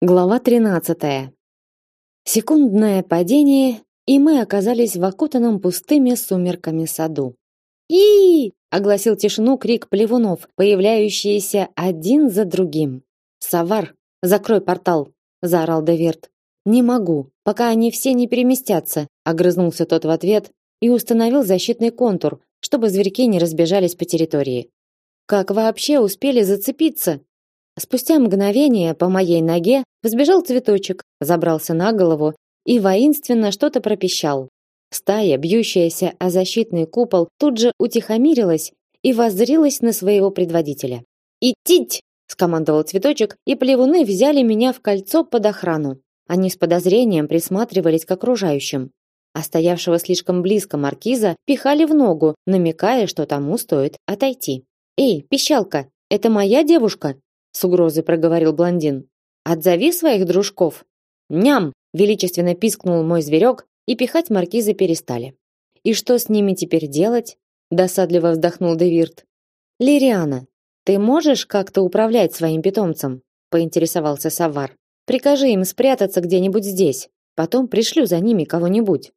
Глава 13. Секундное падение, и мы оказались в окутанном пустыми сумерками саду. И огласил тишину крик плевунов, появляющиеся один за другим. Савар, закрой портал, заорал Деверт. Не могу, пока они все не переместятся, огрызнулся тот в ответ и установил защитный контур, чтобы зверьки не разбежались по территории. Как вообще успели зацепиться? Спустя мгновение по моей ноге взбежал цветочек, забрался на голову и воинственно что-то пропищал. Стая, бьющаяся о защитный купол, тут же утихомирилась и воззрилась на своего предводителя. «Идтить!» – скомандовал цветочек, и плевуны взяли меня в кольцо под охрану. Они с подозрением присматривались к окружающим. А стоявшего слишком близко маркиза пихали в ногу, намекая, что тому стоит отойти. «Эй, пищалка, это моя девушка?» С угрозой проговорил блондин. Отзови своих дружков. Ням, величественно пискнул мой зверек, и пихать маркиза перестали. И что с ними теперь делать? досадливо вздохнул Девирт. Лириана, ты можешь как-то управлять своим питомцем? поинтересовался Савар. Прикажи им спрятаться где-нибудь здесь, потом пришлю за ними кого-нибудь.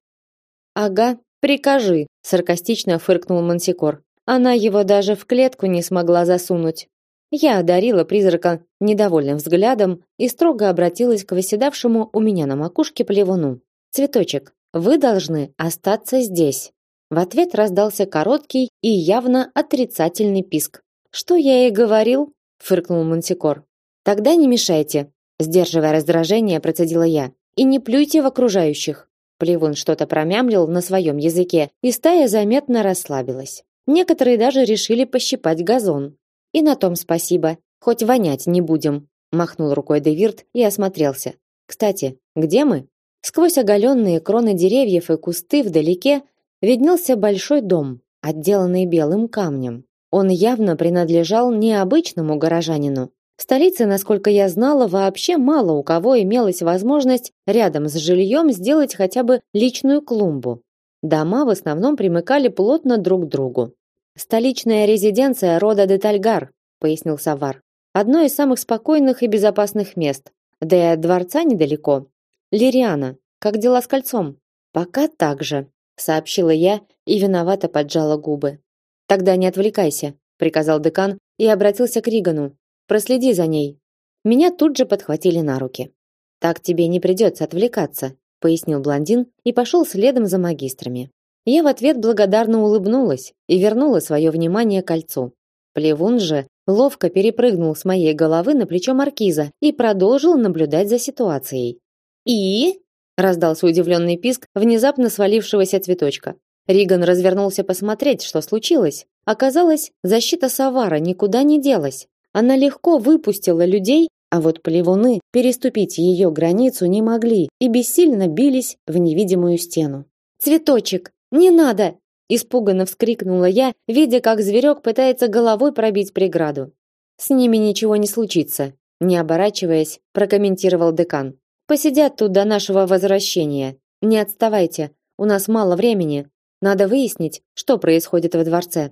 Ага, прикажи, саркастично фыркнул Мансикор. Она его даже в клетку не смогла засунуть. Я одарила призрака недовольным взглядом и строго обратилась к восседавшему у меня на макушке плевуну. Цветочек, вы должны остаться здесь. В ответ раздался короткий и явно отрицательный писк. Что я и говорил, фыркнул Мансикор. Тогда не мешайте, сдерживая раздражение, процедила я. И не плюйте в окружающих. Плевун что-то промямлил на своем языке, и стая заметно расслабилась. Некоторые даже решили пощипать газон, и на том спасибо, хоть вонять не будем, махнул рукой Девирт и осмотрелся. Кстати, где мы? Сквозь оголенные кроны деревьев и кусты вдалеке виднелся большой дом, отделанный белым камнем. Он явно принадлежал не обычному горожанину. В столице, насколько я знала, вообще мало у кого имелась возможность рядом с жильем сделать хотя бы личную клумбу. Дома в основном примыкали плотно друг к другу. Столичная резиденция рода де Тальгар, пояснил Савар. Одно из самых спокойных и безопасных мест. Да и от дворца недалеко. Лириана, как дела с кольцом? Пока так же, сообщила я и виновато поджала губы. Тогда не отвлекайся, приказал декан и обратился к Ригану. Проследи за ней. Меня тут же подхватили на руки. Так тебе не придется отвлекаться, пояснил блондин и пошел следом за магистрами. Я в ответ благодарно улыбнулась и вернула свое внимание кольцу. Плевун же ловко перепрыгнул с моей головы на плечо маркиза и продолжил наблюдать за ситуацией. «И?» – раздался удивленный писк внезапно свалившегося цветочка. Риган развернулся посмотреть, что случилось. Оказалось, защита Савара никуда не делась. Она легко выпустила людей, а вот плевуны переступить ее границу не могли и бессильно бились в невидимую стену. «Цветочек, не надо, испуганно вскрикнула я, видя, как зверек пытается головой пробить преграду. С ними ничего не случится, не оборачиваясь, прокомментировал декан. Посидят тут до нашего возвращения. Не отставайте, у нас мало времени. Надо выяснить, что происходит во дворце.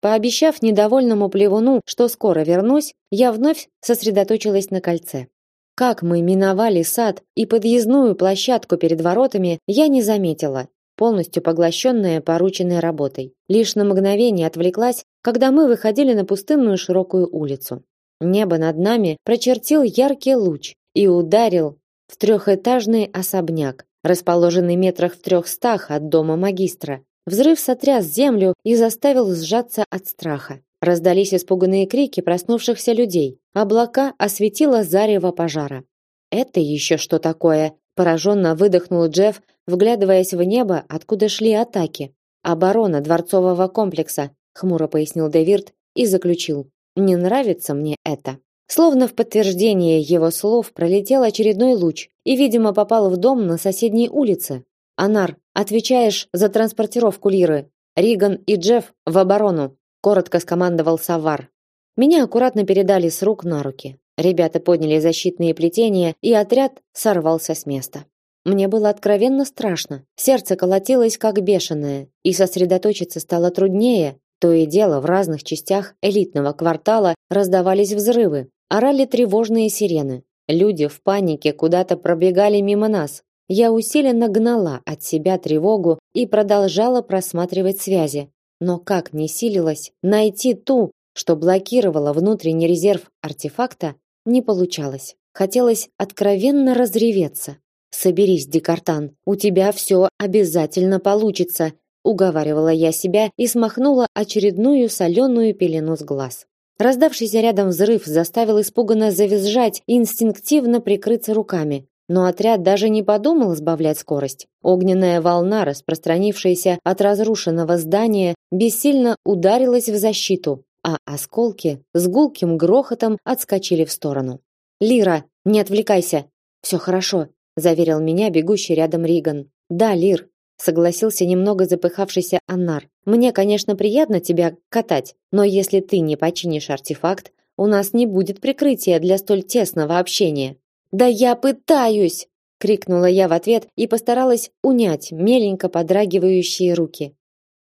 Пообещав недовольному плевуну, что скоро вернусь, я вновь сосредоточилась на кольце. Как мы миновали сад и подъездную площадку перед воротами, я не заметила полностью поглощенная порученной работой. Лишь на мгновение отвлеклась, когда мы выходили на пустынную широкую улицу. Небо над нами прочертил яркий луч и ударил в трехэтажный особняк, расположенный метрах в трехстах от дома магистра. Взрыв сотряс землю и заставил сжаться от страха. Раздались испуганные крики проснувшихся людей. Облака осветило зарево пожара. Это еще что такое? Пораженно выдохнул Джефф, вглядываясь в небо, откуда шли атаки. Оборона дворцового комплекса, хмуро пояснил Девирт и заключил: "Не нравится мне это". Словно в подтверждение его слов пролетел очередной луч и, видимо, попал в дом на соседней улице. Анар, отвечаешь за транспортировку Лиры. Риган и Джефф в оборону, коротко скомандовал Савар. Меня аккуратно передали с рук на руки. Ребята подняли защитные плетения, и отряд сорвался с места. Мне было откровенно страшно. Сердце колотилось как бешеное, и сосредоточиться стало труднее. То и дело в разных частях элитного квартала раздавались взрывы, орали тревожные сирены. Люди в панике куда-то пробегали мимо нас. Я усиленно гнала от себя тревогу и продолжала просматривать связи. Но как не силилась найти ту, что блокировала внутренний резерв артефакта, не получалось. Хотелось откровенно разреветься. Соберись, Декартан, у тебя все обязательно получится, уговаривала я себя и смахнула очередную соленую пелену с глаз. Раздавшийся рядом взрыв заставил испуганно завизжать и инстинктивно прикрыться руками. Но отряд даже не подумал сбавлять скорость. Огненная волна, распространившаяся от разрушенного здания, бессильно ударилась в защиту, а осколки с гулким грохотом отскочили в сторону. Лира, не отвлекайся. Все хорошо, заверил меня бегущий рядом Риган. Да, Лир, согласился немного запыхавшийся Аннар. Мне, конечно, приятно тебя катать, но если ты не починишь артефакт, у нас не будет прикрытия для столь тесного общения. Да я пытаюсь, крикнула я в ответ и постаралась унять меленько подрагивающие руки.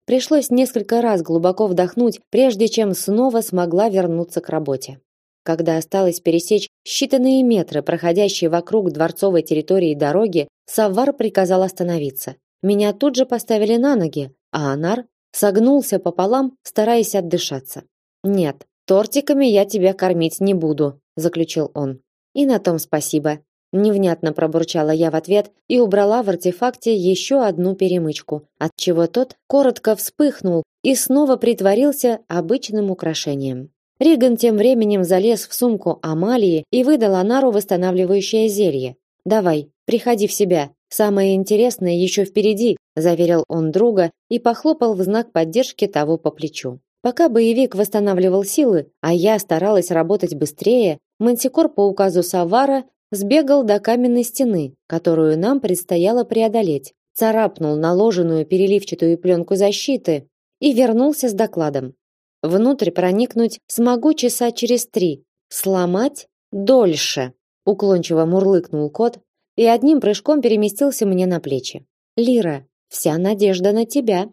Пришлось несколько раз глубоко вдохнуть, прежде чем снова смогла вернуться к работе. Когда осталось пересечь считанные метры, проходящие вокруг дворцовой территории дороги, Саввар приказал остановиться. Меня тут же поставили на ноги, а Анар согнулся пополам, стараясь отдышаться. Нет, тортиками я тебя кормить не буду, заключил он. И на том спасибо. Невнятно пробурчала я в ответ и убрала в артефакте еще одну перемычку, от чего тот коротко вспыхнул и снова притворился обычным украшением. Риган тем временем залез в сумку Амалии и выдал Анару восстанавливающее зелье. «Давай, приходи в себя. Самое интересное еще впереди», заверил он друга и похлопал в знак поддержки того по плечу. Пока боевик восстанавливал силы, а я старалась работать быстрее, Мантикор по указу Савара сбегал до каменной стены, которую нам предстояло преодолеть, царапнул наложенную переливчатую пленку защиты и вернулся с докладом. Внутрь проникнуть смогу часа через три, сломать дольше. Уклончиво мурлыкнул кот и одним прыжком переместился мне на плечи. Лира, вся надежда на тебя.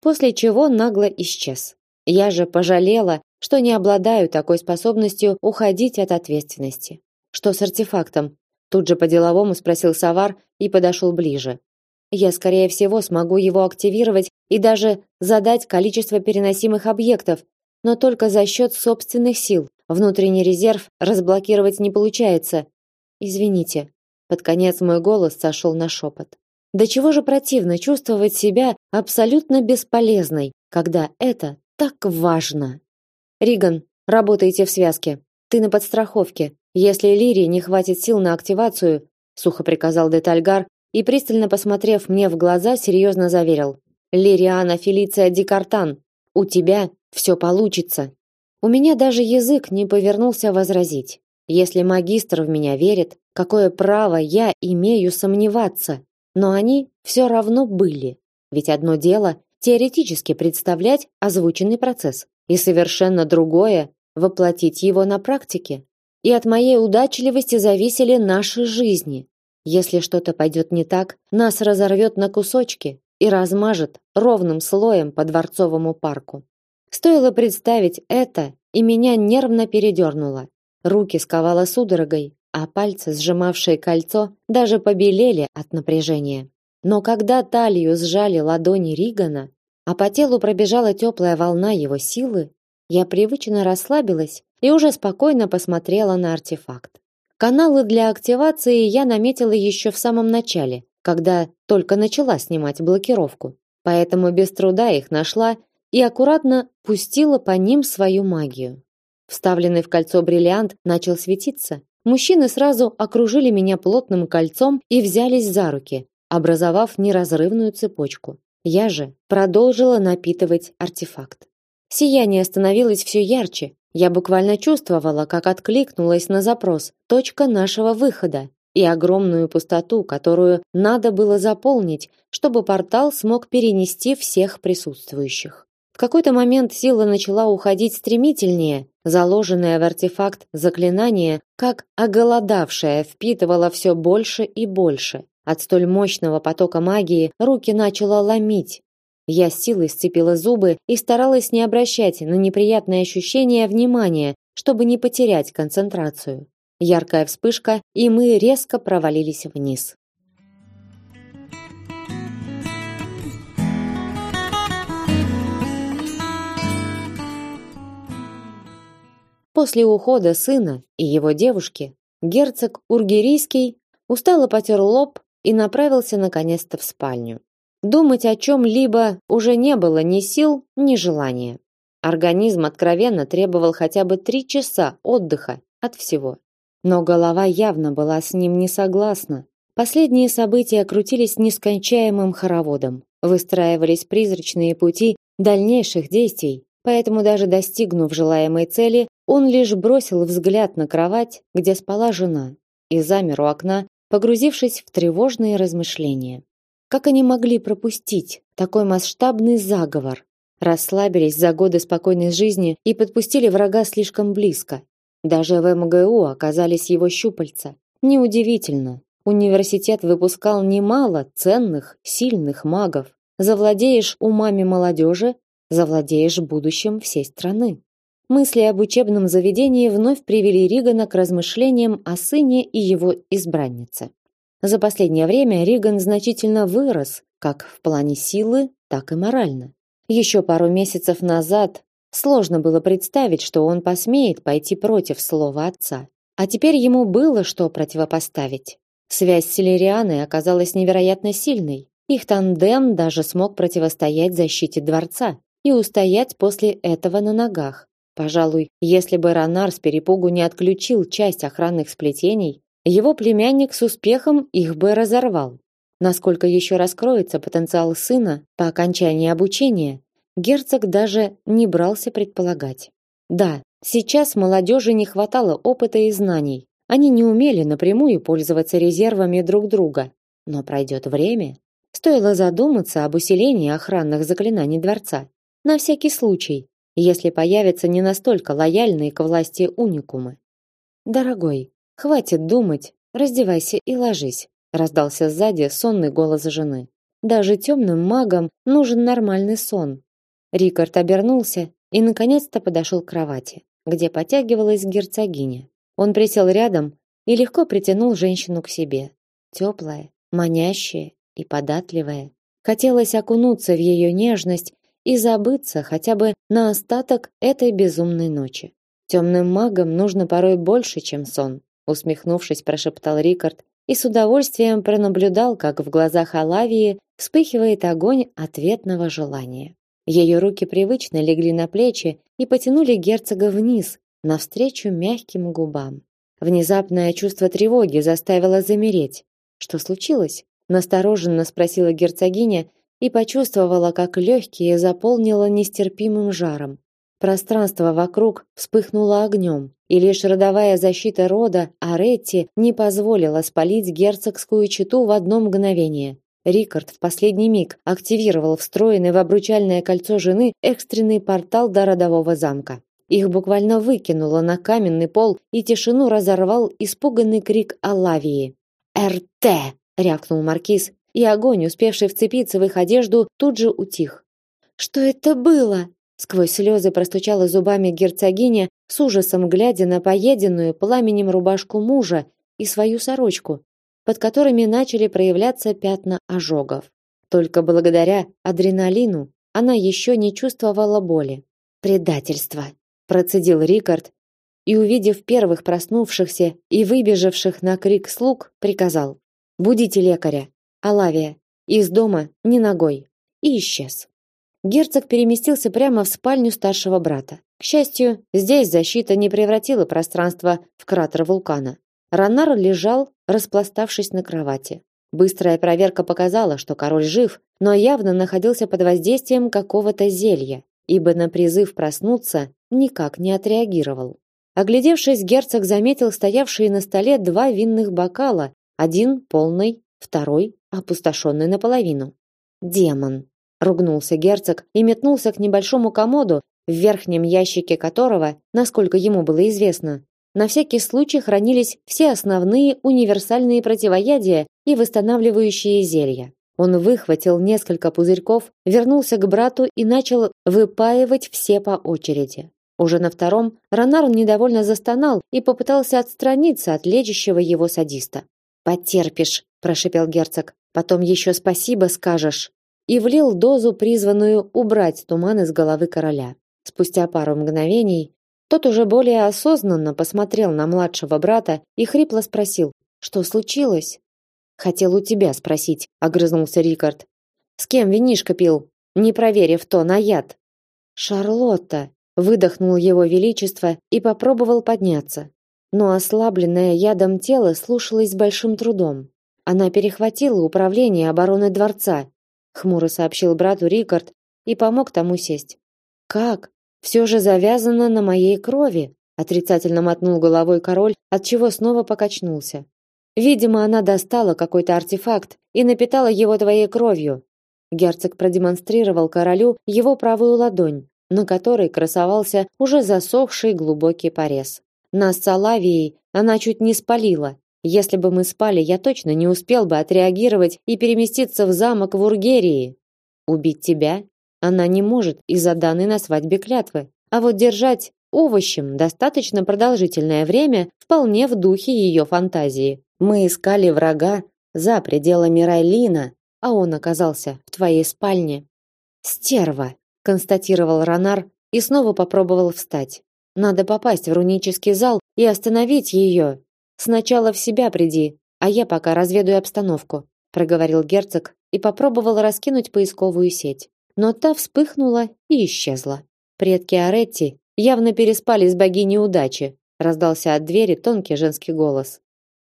После чего нагло исчез. Я же пожалела, что не обладаю такой способностью уходить от ответственности. Что с артефактом? Тут же по-деловому спросил Савар и подошел ближе. Я, скорее всего, смогу его активировать и даже задать количество переносимых объектов, но только за счет собственных сил. Внутренний резерв разблокировать не получается. Извините. Под конец мой голос сошел на шепот. До чего же противно чувствовать себя абсолютно бесполезной, когда это так важно. Риган, работайте в связке. Ты на подстраховке. Если Лирии не хватит сил на активацию, сухо приказал Детальгар и пристально посмотрев мне в глаза, серьезно заверил: Лириана Фелиция Дикартан, у тебя все получится. У меня даже язык не повернулся возразить. Если магистр в меня верит, какое право я имею сомневаться? Но они все равно были. Ведь одно дело теоретически представлять озвученный процесс, и совершенно другое воплотить его на практике. И от моей удачливости зависели наши жизни. Если что-то пойдет не так, нас разорвет на кусочки и размажет ровным слоем по дворцовому парку. Стоило представить это, и меня нервно передернуло. Руки сковало судорогой, а пальцы, сжимавшие кольцо, даже побелели от напряжения. Но когда талию сжали ладони Ригана, а по телу пробежала теплая волна его силы, я привычно расслабилась и уже спокойно посмотрела на артефакт. Каналы для активации я наметила еще в самом начале, когда только начала снимать блокировку. Поэтому без труда их нашла и аккуратно пустила по ним свою магию. Вставленный в кольцо бриллиант начал светиться. Мужчины сразу окружили меня плотным кольцом и взялись за руки, образовав неразрывную цепочку. Я же продолжила напитывать артефакт. Сияние становилось все ярче. Я буквально чувствовала, как откликнулась на запрос точка нашего выхода и огромную пустоту, которую надо было заполнить, чтобы портал смог перенести всех присутствующих. В какой-то момент сила начала уходить стремительнее, заложенное в артефакт заклинание, как оголодавшее, впитывало все больше и больше. От столь мощного потока магии руки начало ломить. Я силой сцепила зубы и старалась не обращать на неприятные ощущения внимания, чтобы не потерять концентрацию. Яркая вспышка, и мы резко провалились вниз. После ухода сына и его девушки герцог Ургерийский устало потер лоб и направился наконец-то в спальню. Думать о чем-либо уже не было ни сил, ни желания. Организм откровенно требовал хотя бы три часа отдыха от всего. Но голова явно была с ним не согласна. Последние события крутились нескончаемым хороводом. Выстраивались призрачные пути дальнейших действий, поэтому даже достигнув желаемой цели, он лишь бросил взгляд на кровать, где спала жена, и замер у окна, погрузившись в тревожные размышления. Как они могли пропустить такой масштабный заговор? Расслабились за годы спокойной жизни и подпустили врага слишком близко. Даже в МГУ оказались его щупальца. Неудивительно. Университет выпускал немало ценных, сильных магов. Завладеешь умами молодежи, завладеешь будущим всей страны. Мысли об учебном заведении вновь привели Ригана к размышлениям о сыне и его избраннице. За последнее время Риган значительно вырос, как в плане силы, так и морально. Еще пару месяцев назад сложно было представить, что он посмеет пойти против слова отца. А теперь ему было что противопоставить. Связь с Селерианой оказалась невероятно сильной. Их тандем даже смог противостоять защите дворца и устоять после этого на ногах. Пожалуй, если бы Ронар с перепугу не отключил часть охранных сплетений, его племянник с успехом их бы разорвал. Насколько еще раскроется потенциал сына по окончании обучения, герцог даже не брался предполагать. Да, сейчас молодежи не хватало опыта и знаний. Они не умели напрямую пользоваться резервами друг друга. Но пройдет время. Стоило задуматься об усилении охранных заклинаний дворца. На всякий случай, если появятся не настолько лояльные к власти уникумы. Дорогой, хватит думать, раздевайся и ложись раздался сзади сонный голос жены. Даже темным магам нужен нормальный сон. Рикард обернулся и наконец-то подошел к кровати, где потягивалась герцогиня. Он присел рядом и легко притянул женщину к себе. Теплая, манящая и податливая. Хотелось окунуться в ее нежность и забыться хотя бы на остаток этой безумной ночи. Темным магам нужно порой больше, чем сон, усмехнувшись, прошептал Рикард и с удовольствием пронаблюдал, как в глазах Алавии вспыхивает огонь ответного желания. Ее руки привычно легли на плечи и потянули герцога вниз, навстречу мягким губам. Внезапное чувство тревоги заставило замереть. Что случилось? настороженно спросила герцогиня и почувствовала, как легкие заполнило нестерпимым жаром. Пространство вокруг вспыхнуло огнем, и лишь родовая защита рода Аретти не позволила спалить герцогскую чету в одно мгновение. Рикард в последний миг активировал встроенный в обручальное кольцо жены экстренный портал до родового замка. Их буквально выкинуло на каменный пол, и тишину разорвал испуганный крик Алавии. «РТ!» — рявкнул маркиз, и огонь, успевший вцепиться в их одежду, тут же утих. «Что это было?» Сквозь слезы простучала зубами герцогиня, с ужасом глядя на поеденную пламенем рубашку мужа и свою сорочку, под которыми начали проявляться пятна ожогов. Только благодаря адреналину она еще не чувствовала боли. Предательство, процедил Рикард и, увидев первых проснувшихся и выбежавших на крик слуг, приказал: "Будите лекаря, Алавия, из дома ни ногой". И исчез. Герцог переместился прямо в спальню старшего брата. К счастью, здесь защита не превратила пространство в кратер вулкана. Ранар лежал, распластавшись на кровати. Быстрая проверка показала, что король жив, но явно находился под воздействием какого-то зелья, ибо на призыв проснуться никак не отреагировал. Оглядевшись, герцог заметил стоявшие на столе два винных бокала, один полный, второй опустошенный наполовину. Демон ругнулся герцог и метнулся к небольшому комоду, в верхнем ящике которого, насколько ему было известно, на всякий случай хранились все основные универсальные противоядия и восстанавливающие зелья. Он выхватил несколько пузырьков, вернулся к брату и начал выпаивать все по очереди. Уже на втором Ронар недовольно застонал и попытался отстраниться от лечащего его садиста. «Потерпишь», – прошипел герцог. «Потом еще спасибо скажешь». И влил дозу, призванную убрать туман из головы короля. Спустя пару мгновений тот уже более осознанно посмотрел на младшего брата и хрипло спросил, что случилось. Хотел у тебя спросить, огрызнулся Рикард. С кем винишко пил, не проверив то на яд? Шарлотта, выдохнул его величество и попробовал подняться. Но ослабленное ядом тело слушалось с большим трудом. Она перехватила управление обороны дворца, хмуро сообщил брату Рикард и помог тому сесть. Как? Все же завязано на моей крови, отрицательно мотнул головой король, от чего снова покачнулся. Видимо, она достала какой-то артефакт и напитала его твоей кровью. Герцог продемонстрировал королю его правую ладонь, на которой красовался уже засохший глубокий порез. Нас с Алавией она чуть не спалила. Если бы мы спали, я точно не успел бы отреагировать и переместиться в замок в Ургерии. Убить тебя она не может из-за данной на свадьбе клятвы. А вот держать овощем достаточно продолжительное время вполне в духе ее фантазии. Мы искали врага за пределами Райлина, а он оказался в твоей спальне. Стерва, констатировал Ронар и снова попробовал встать. Надо попасть в рунический зал и остановить ее. Сначала в себя приди, а я пока разведаю обстановку, проговорил герцог и попробовал раскинуть поисковую сеть. Но та вспыхнула и исчезла. Предки Аретти явно переспали с богиней удачи, раздался от двери тонкий женский голос.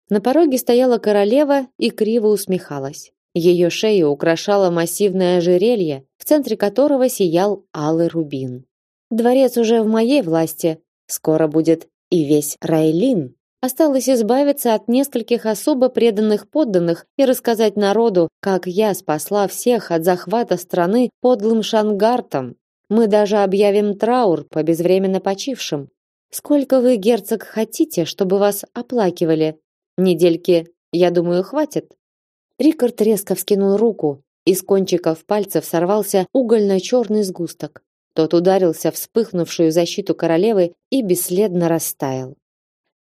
На пороге стояла королева и криво усмехалась. Ее шею украшало массивное ожерелье, в центре которого сиял алый рубин. Дворец уже в моей власти, скоро будет и весь Райлин. Осталось избавиться от нескольких особо преданных подданных и рассказать народу, как я спасла всех от захвата страны подлым шангартом. Мы даже объявим траур по безвременно почившим. Сколько вы, герцог, хотите, чтобы вас оплакивали? Недельки, я думаю, хватит. Рикард резко вскинул руку, из кончиков пальцев сорвался угольно-черный сгусток. Тот ударился в вспыхнувшую защиту королевы и бесследно растаял.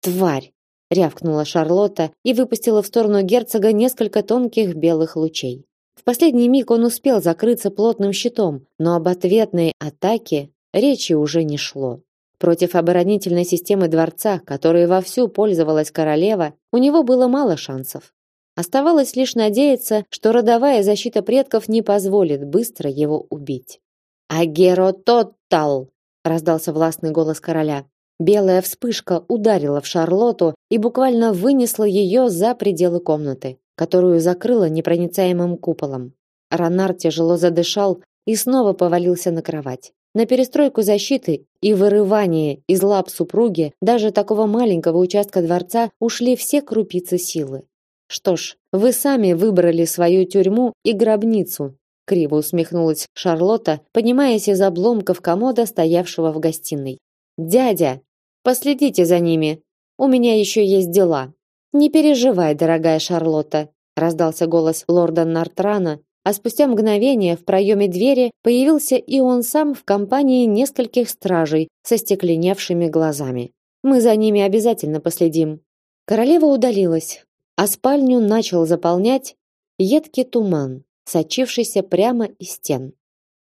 Тварь, рявкнула Шарлотта и выпустила в сторону герцога несколько тонких белых лучей. В последний миг он успел закрыться плотным щитом, но об ответной атаке речи уже не шло. Против оборонительной системы дворца, которой вовсю пользовалась королева, у него было мало шансов. Оставалось лишь надеяться, что родовая защита предков не позволит быстро его убить. «Агерототтал!» – раздался властный голос короля. Белая вспышка ударила в Шарлоту и буквально вынесла ее за пределы комнаты, которую закрыла непроницаемым куполом. Ронар тяжело задышал и снова повалился на кровать. На перестройку защиты и вырывание из лап супруги даже такого маленького участка дворца ушли все крупицы силы. Что ж, вы сами выбрали свою тюрьму и гробницу, криво усмехнулась Шарлотта, поднимаясь из обломков комода, стоявшего в гостиной. Дядя, последите за ними. У меня еще есть дела. Не переживай, дорогая Шарлотта, раздался голос лорда Нартрана, а спустя мгновение в проеме двери появился и он сам в компании нескольких стражей со стекленевшими глазами. Мы за ними обязательно последим. Королева удалилась, а спальню начал заполнять едкий туман, сочившийся прямо из стен.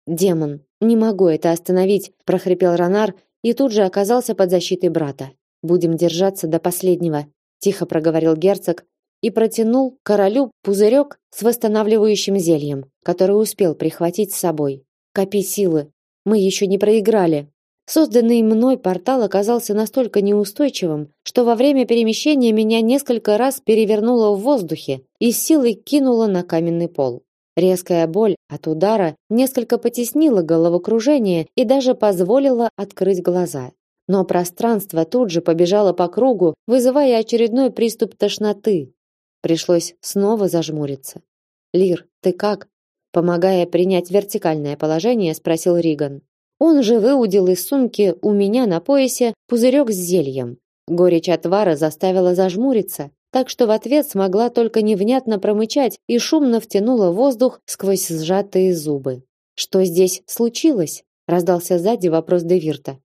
Демон, не могу это остановить, прохрипел Ронар и тут же оказался под защитой брата. Будем держаться до последнего, тихо проговорил герцог, и протянул королю пузырек с восстанавливающим зельем, который успел прихватить с собой. Копи силы. Мы еще не проиграли. Созданный мной портал оказался настолько неустойчивым, что во время перемещения меня несколько раз перевернуло в воздухе и силой кинуло на каменный пол. Резкая боль от удара несколько потеснила головокружение и даже позволила открыть глаза. Но пространство тут же побежало по кругу, вызывая очередной приступ тошноты, Пришлось снова зажмуриться. Лир, ты как? Помогая принять вертикальное положение, спросил Риган. Он же выудил из сумки у меня на поясе пузырек с зельем. Горечь отвара заставила зажмуриться, так что в ответ смогла только невнятно промычать и шумно втянула воздух сквозь сжатые зубы. Что здесь случилось? раздался сзади вопрос Девирта.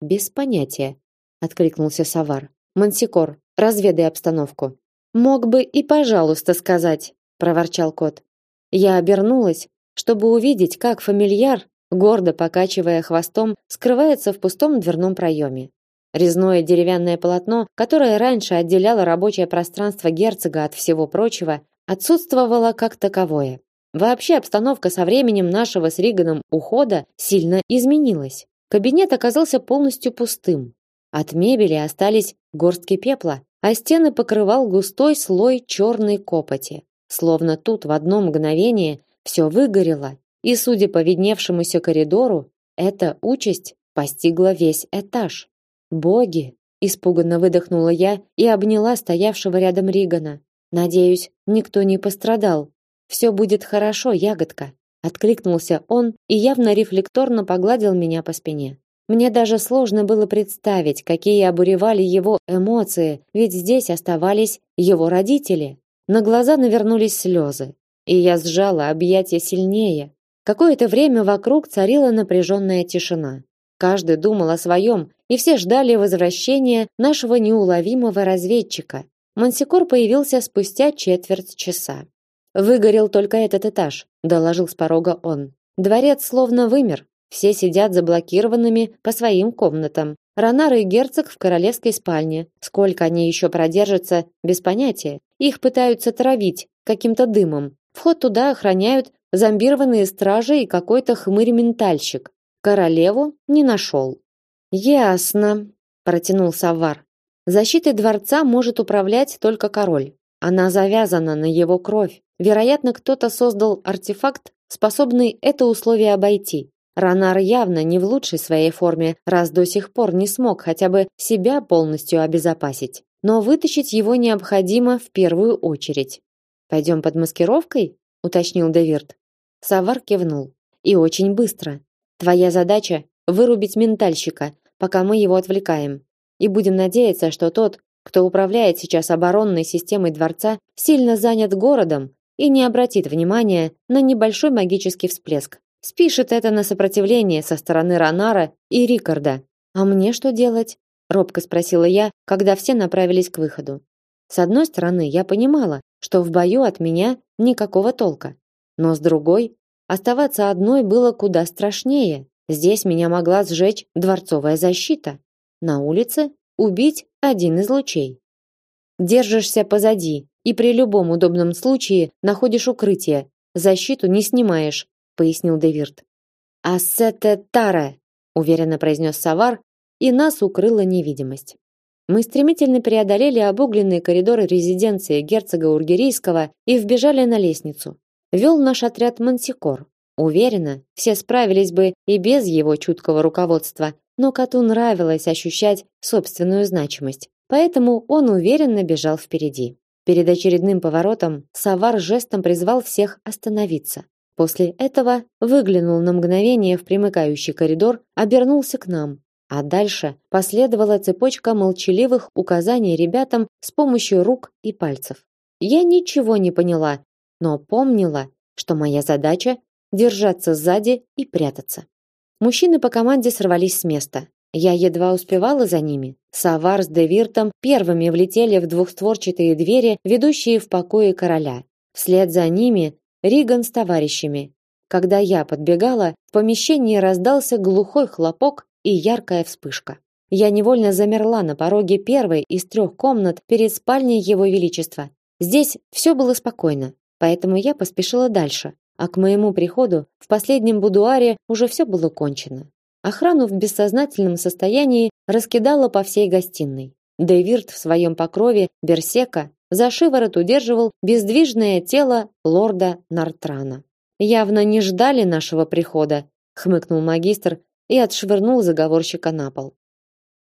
Без понятия, откликнулся Савар. Мансикор, разведай обстановку. Мог бы и, пожалуйста, сказать, проворчал кот. Я обернулась, чтобы увидеть, как фамильяр, гордо покачивая хвостом, скрывается в пустом дверном проеме. Резное деревянное полотно, которое раньше отделяло рабочее пространство герцога от всего прочего, отсутствовало как таковое. Вообще обстановка со временем нашего с Риганом ухода сильно изменилась. Кабинет оказался полностью пустым. От мебели остались горстки пепла, а стены покрывал густой слой черной копоти. Словно тут в одно мгновение все выгорело, и, судя по видневшемуся коридору, эта участь постигла весь этаж. Боги, испуганно выдохнула я и обняла стоявшего рядом Ригана. Надеюсь, никто не пострадал. Все будет хорошо, ягодка, откликнулся он и явно рефлекторно погладил меня по спине. Мне даже сложно было представить, какие обуревали его эмоции, ведь здесь оставались его родители. На глаза навернулись слезы, и я сжала объятия сильнее. Какое-то время вокруг царила напряженная тишина. Каждый думал о своем, и все ждали возвращения нашего неуловимого разведчика. Мансикор появился спустя четверть часа. Выгорел только этот этаж, доложил с порога он. Дворец словно вымер. Все сидят заблокированными по своим комнатам. Ронар и герцог в королевской спальне. Сколько они еще продержатся, без понятия. Их пытаются травить каким-то дымом. Вход туда охраняют зомбированные стражи и какой-то хмырь-ментальщик. Королеву не нашел. Ясно, протянул Савар. Защитой дворца может управлять только король. Она завязана на его кровь. Вероятно, кто-то создал артефакт, способный это условие обойти. Ранар явно не в лучшей своей форме, раз до сих пор не смог хотя бы себя полностью обезопасить. Но вытащить его необходимо в первую очередь. Пойдем под маскировкой, уточнил Девирт. Савар кивнул. И очень быстро. Твоя задача вырубить ментальщика, пока мы его отвлекаем. И будем надеяться, что тот, кто управляет сейчас оборонной системой дворца, сильно занят городом и не обратит внимания на небольшой магический всплеск. Спишет это на сопротивление со стороны Ранара и Рикарда. А мне что делать? робко спросила я, когда все направились к выходу. С одной стороны, я понимала, что в бою от меня никакого толка, но с другой, Оставаться одной было куда страшнее. Здесь меня могла сжечь дворцовая защита. На улице убить один из лучей. Держишься позади и при любом удобном случае находишь укрытие. Защиту не снимаешь, пояснил Девирт. Ассете таре, уверенно произнес Савар, и нас укрыла невидимость. Мы стремительно преодолели обугленные коридоры резиденции герцога Ургерийского и вбежали на лестницу вел наш отряд Мансикор. Уверена, все справились бы и без его чуткого руководства, но коту нравилось ощущать собственную значимость, поэтому он уверенно бежал впереди. Перед очередным поворотом Савар жестом призвал всех остановиться. После этого выглянул на мгновение в примыкающий коридор, обернулся к нам, а дальше последовала цепочка молчаливых указаний ребятам с помощью рук и пальцев. Я ничего не поняла, но помнила, что моя задача держаться сзади и прятаться. Мужчины по команде сорвались с места. Я едва успевала за ними. Савар с Девиртом первыми влетели в двухстворчатые двери, ведущие в покои короля. Вслед за ними Риган с товарищами. Когда я подбегала, в помещении раздался глухой хлопок и яркая вспышка. Я невольно замерла на пороге первой из трех комнат перед спальней его величества. Здесь все было спокойно поэтому я поспешила дальше, а к моему приходу в последнем будуаре уже все было кончено. Охрану в бессознательном состоянии раскидала по всей гостиной. Дэвирт в своем покрове берсека за шиворот удерживал бездвижное тело лорда Нартрана. Явно не ждали нашего прихода, хмыкнул магистр и отшвырнул заговорщика на пол.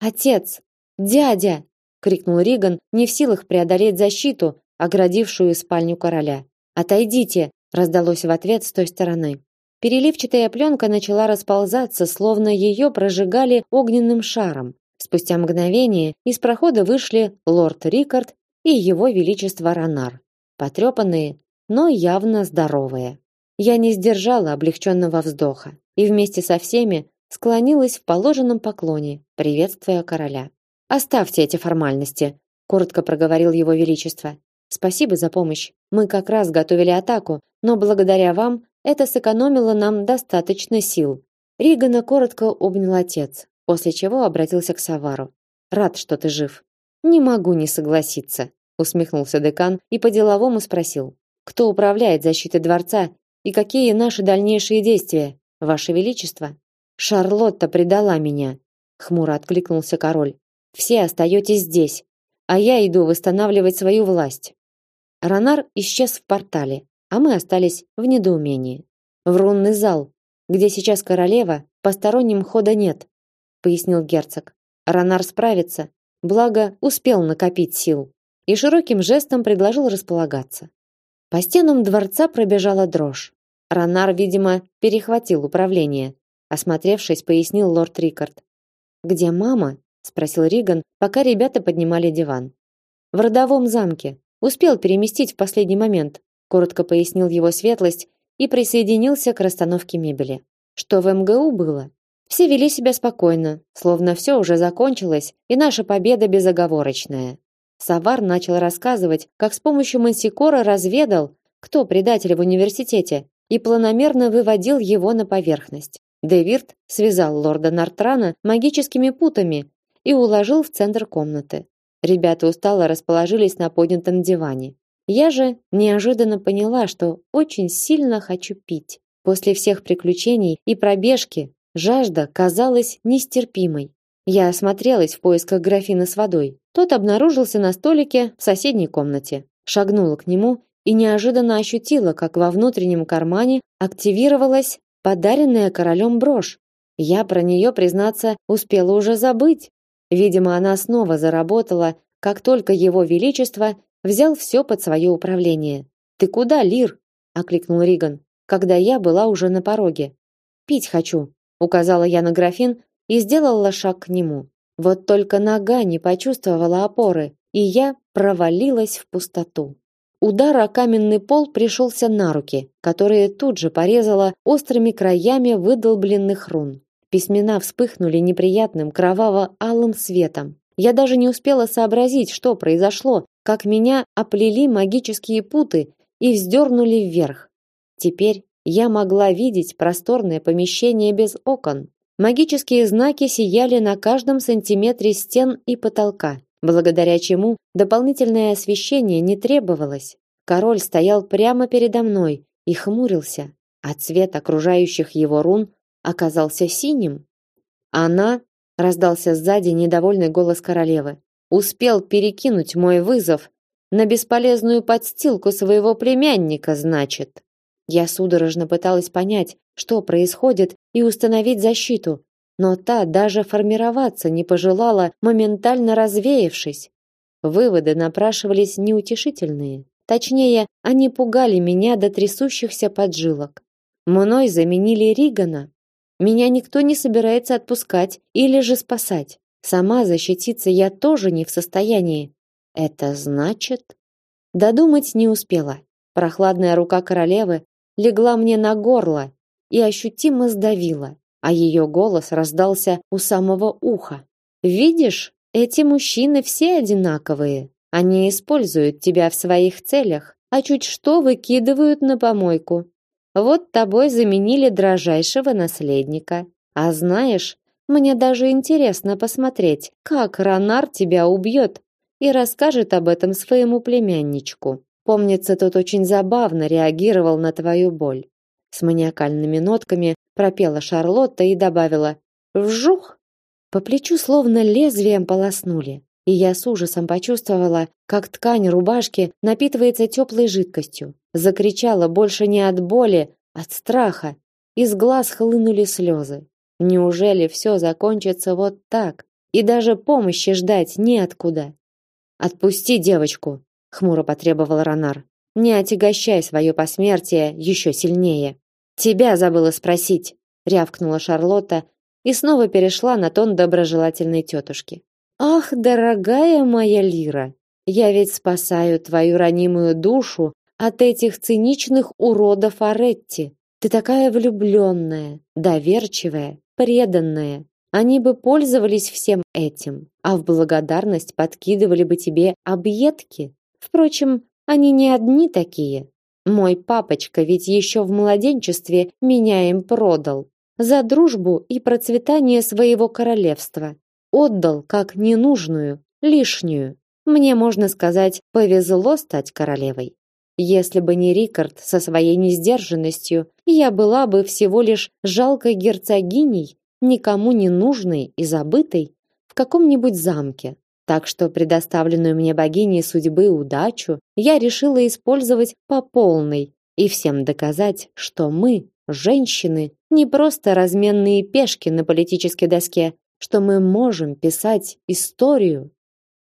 Отец, дядя, крикнул Риган, не в силах преодолеть защиту, оградившую спальню короля. Отойдите, раздалось в ответ с той стороны. Переливчатая пленка начала расползаться, словно ее прожигали огненным шаром. Спустя мгновение из прохода вышли лорд Рикард и его величество Ранар, потрепанные, но явно здоровые. Я не сдержала облегченного вздоха и вместе со всеми склонилась в положенном поклоне, приветствуя короля. Оставьте эти формальности, коротко проговорил его величество. Спасибо за помощь. Мы как раз готовили атаку, но благодаря вам это сэкономило нам достаточно сил. Ригана коротко обнял отец, после чего обратился к Савару. Рад, что ты жив. Не могу не согласиться, усмехнулся декан и по-деловому спросил: Кто управляет защитой дворца и какие наши дальнейшие действия, ваше величество? Шарлотта предала меня, хмуро откликнулся король. Все остаетесь здесь, а я иду восстанавливать свою власть. Ранар исчез в портале, а мы остались в недоумении. В рунный зал, где сейчас королева, посторонним хода нет, пояснил герцог. Ранар справится, благо успел накопить сил и широким жестом предложил располагаться. По стенам дворца пробежала дрожь. Ранар, видимо, перехватил управление. Осмотревшись, пояснил лорд Рикард. «Где мама?» – спросил Риган, пока ребята поднимали диван. «В родовом замке. Успел переместить в последний момент», – коротко пояснил его светлость и присоединился к расстановке мебели. «Что в МГУ было?» Все вели себя спокойно, словно все уже закончилось, и наша победа безоговорочная. Савар начал рассказывать, как с помощью мансикора разведал, кто предатель в университете, и планомерно выводил его на поверхность. Девирт связал лорда Нартрана магическими путами и уложил в центр комнаты. Ребята устало расположились на поднятом диване. Я же неожиданно поняла, что очень сильно хочу пить. После всех приключений и пробежки Жажда казалась нестерпимой. Я осмотрелась в поисках графина с водой. Тот обнаружился на столике в соседней комнате. Шагнула к нему и неожиданно ощутила, как во внутреннем кармане активировалась подаренная королем брошь. Я про нее, признаться, успела уже забыть. Видимо, она снова заработала, как только его величество взял все под свое управление. Ты куда, Лир? окликнул Риган, когда я была уже на пороге. Пить хочу, указала я на графин и сделала шаг к нему. Вот только нога не почувствовала опоры, и я провалилась в пустоту. Удар о каменный пол пришелся на руки, которые тут же порезала острыми краями выдолбленных рун. Письмена вспыхнули неприятным кроваво-алым светом. Я даже не успела сообразить, что произошло, как меня оплели магические путы и вздернули вверх. Теперь я могла видеть просторное помещение без окон. Магические знаки сияли на каждом сантиметре стен и потолка, благодаря чему дополнительное освещение не требовалось. Король стоял прямо передо мной и хмурился, а цвет окружающих его рун оказался синим. Она раздался сзади недовольный голос королевы. Успел перекинуть мой вызов на бесполезную подстилку своего племянника, значит. Я судорожно пыталась понять, что происходит, и установить защиту, но та даже формироваться не пожелала, моментально развеявшись. Выводы напрашивались неутешительные. Точнее, они пугали меня до трясущихся поджилок. Мной заменили Ригана. Меня никто не собирается отпускать или же спасать. Сама защититься я тоже не в состоянии. Это значит... Додумать не успела. Прохладная рука королевы легла мне на горло и ощутимо сдавила, а ее голос раздался у самого уха. Видишь, эти мужчины все одинаковые. Они используют тебя в своих целях, а чуть что выкидывают на помойку. Вот тобой заменили дрожайшего наследника. А знаешь, мне даже интересно посмотреть, как Ранар тебя убьет и расскажет об этом своему племянничку. Помнится, тот очень забавно реагировал на твою боль. С маниакальными нотками пропела Шарлотта и добавила: "Вжух!" По плечу словно лезвием полоснули, и я с ужасом почувствовала, как ткань рубашки напитывается теплой жидкостью. Закричала больше не от боли, а от страха. Из глаз хлынули слезы. Неужели все закончится вот так? И даже помощи ждать неоткуда. Отпусти девочку, хмуро потребовал Ранар. Не отягощай свое посмертие еще сильнее. Тебя забыла спросить, рявкнула Шарлотта и снова перешла на тон доброжелательной тетушки. Ах, дорогая моя Лира, я ведь спасаю твою ранимую душу от этих циничных уродов Аретти. Ты такая влюбленная, доверчивая, преданная. они бы пользовались всем этим, а в благодарность подкидывали бы тебе объедки. Впрочем, они не одни такие. Мой папочка ведь еще в младенчестве меня им продал за дружбу и процветание своего королевства. Отдал как ненужную, лишнюю. Мне, можно сказать, повезло стать королевой. Если бы не Рикард со своей несдержанностью, я была бы всего лишь жалкой герцогиней, никому не нужной и забытой в каком-нибудь замке. Так что предоставленную мне богиней судьбы удачу я решила использовать по полной и всем доказать, что мы, женщины, не просто разменные пешки на политической доске, что мы можем писать историю.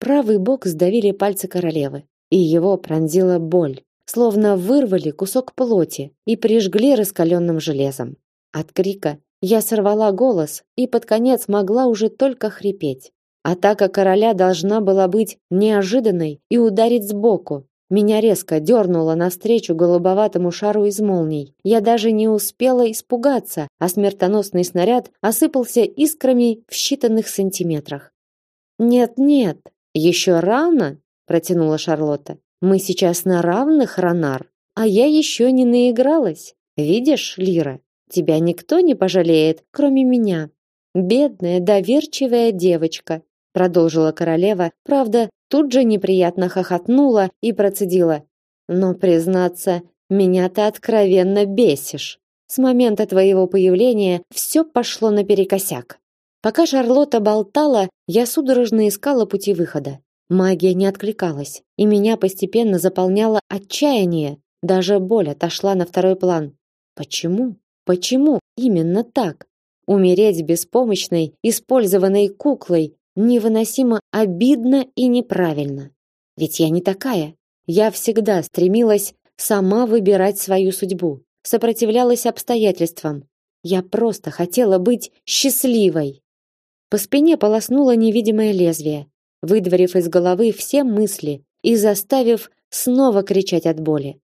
Правый бок сдавили пальцы королевы, и его пронзила боль, словно вырвали кусок плоти и прижгли раскаленным железом. От крика я сорвала голос и под конец могла уже только хрипеть. Атака короля должна была быть неожиданной и ударить сбоку. Меня резко дернуло навстречу голубоватому шару из молний. Я даже не успела испугаться, а смертоносный снаряд осыпался искрами в считанных сантиметрах. «Нет-нет, еще рано», — протянула Шарлотта. «Мы сейчас на равных, Ронар, а я еще не наигралась. Видишь, Лира, тебя никто не пожалеет, кроме меня. Бедная, доверчивая девочка, продолжила королева, правда, тут же неприятно хохотнула и процедила: "Но признаться, меня ты откровенно бесишь. С момента твоего появления все пошло наперекосяк". Пока Шарлотта болтала, я судорожно искала пути выхода. Магия не откликалась, и меня постепенно заполняло отчаяние. Даже боль отошла на второй план. Почему? Почему именно так? Умереть беспомощной, использованной куклой невыносимо обидно и неправильно. Ведь я не такая. Я всегда стремилась сама выбирать свою судьбу, сопротивлялась обстоятельствам. Я просто хотела быть счастливой. По спине полоснуло невидимое лезвие, выдворив из головы все мысли и заставив снова кричать от боли.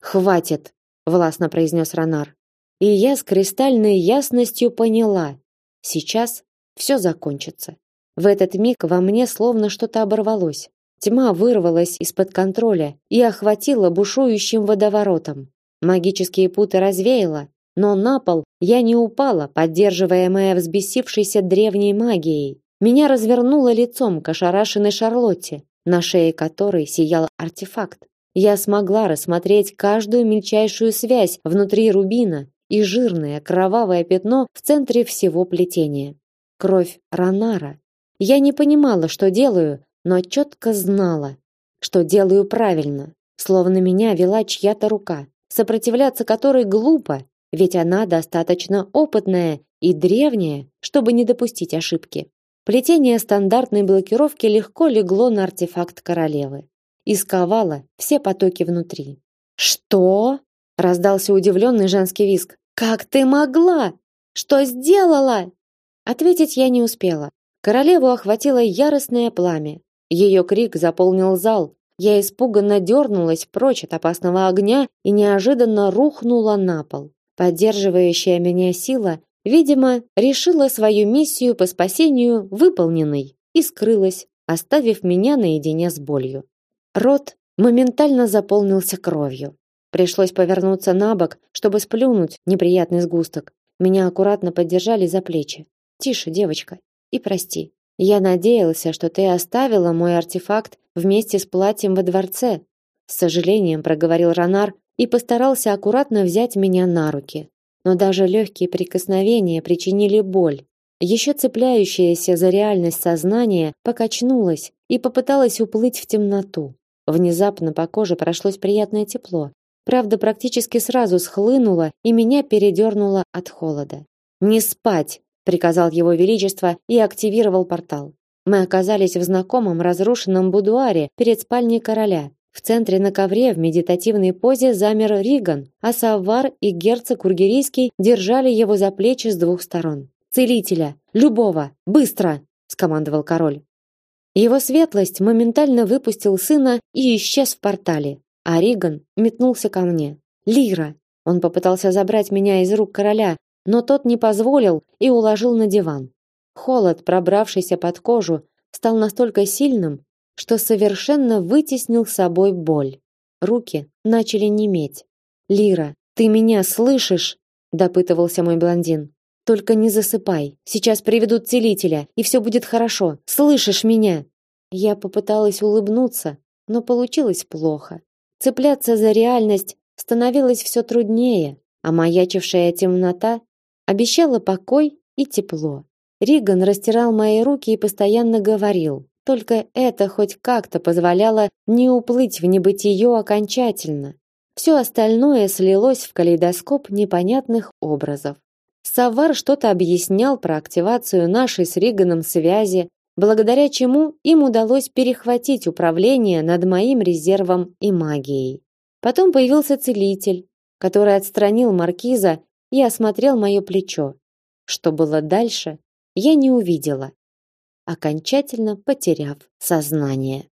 «Хватит!» — властно произнес Ронар. И я с кристальной ясностью поняла. Сейчас все закончится. В этот миг во мне словно что-то оборвалось. Тьма вырвалась из-под контроля и охватила бушующим водоворотом. Магические путы развеяло, но на пол я не упала, поддерживаемая взбесившейся древней магией. Меня развернуло лицом к ошарашенной Шарлотте, на шее которой сиял артефакт. Я смогла рассмотреть каждую мельчайшую связь внутри рубина и жирное кровавое пятно в центре всего плетения. Кровь Ранара. Я не понимала, что делаю, но четко знала, что делаю правильно, словно меня вела чья-то рука, сопротивляться которой глупо, ведь она достаточно опытная и древняя, чтобы не допустить ошибки. Плетение стандартной блокировки легко легло на артефакт королевы и сковало все потоки внутри. «Что?» – раздался удивленный женский визг. Как ты могла? Что сделала? Ответить я не успела. Королеву охватило яростное пламя. Ее крик заполнил зал. Я испуганно дернулась прочь от опасного огня и неожиданно рухнула на пол. Поддерживающая меня сила, видимо, решила свою миссию по спасению выполненной и скрылась, оставив меня наедине с болью. Рот моментально заполнился кровью. Пришлось повернуться на бок, чтобы сплюнуть неприятный сгусток. Меня аккуратно поддержали за плечи. Тише, девочка, и прости. Я надеялся, что ты оставила мой артефакт вместе с платьем во дворце. С сожалением проговорил Ранар и постарался аккуратно взять меня на руки. Но даже легкие прикосновения причинили боль. Еще цепляющееся за реальность сознание покачнулось и попыталось уплыть в темноту. Внезапно по коже прошлось приятное тепло, Правда, практически сразу схлынула и меня передернуло от холода. «Не спать!» — приказал его величество и активировал портал. Мы оказались в знакомом разрушенном будуаре перед спальней короля. В центре на ковре в медитативной позе замер Риган, а Саввар и герцог Ургерийский держали его за плечи с двух сторон. «Целителя! Любого! Быстро!» – скомандовал король. Его светлость моментально выпустил сына и исчез в портале. А Риган метнулся ко мне. «Лира!» Он попытался забрать меня из рук короля, но тот не позволил и уложил на диван. Холод, пробравшийся под кожу, стал настолько сильным, что совершенно вытеснил собой боль. Руки начали неметь. Лира, ты меня слышишь? допытывался мой блондин. Только не засыпай. Сейчас приведут целителя, и все будет хорошо. Слышишь меня? Я попыталась улыбнуться, но получилось плохо. Цепляться за реальность становилось все труднее, а маячившая темнота обещала покой и тепло. Риган растирал мои руки и постоянно говорил: только это хоть как-то позволяло не уплыть в небытие окончательно. Все остальное слилось в калейдоскоп непонятных образов. Савар что-то объяснял про активацию нашей с Риганом связи, благодаря чему им удалось перехватить управление над моим резервом и магией. Потом появился целитель, который отстранил маркиза и осмотрел мое плечо. Что было дальше, я не увидела окончательно потеряв сознание.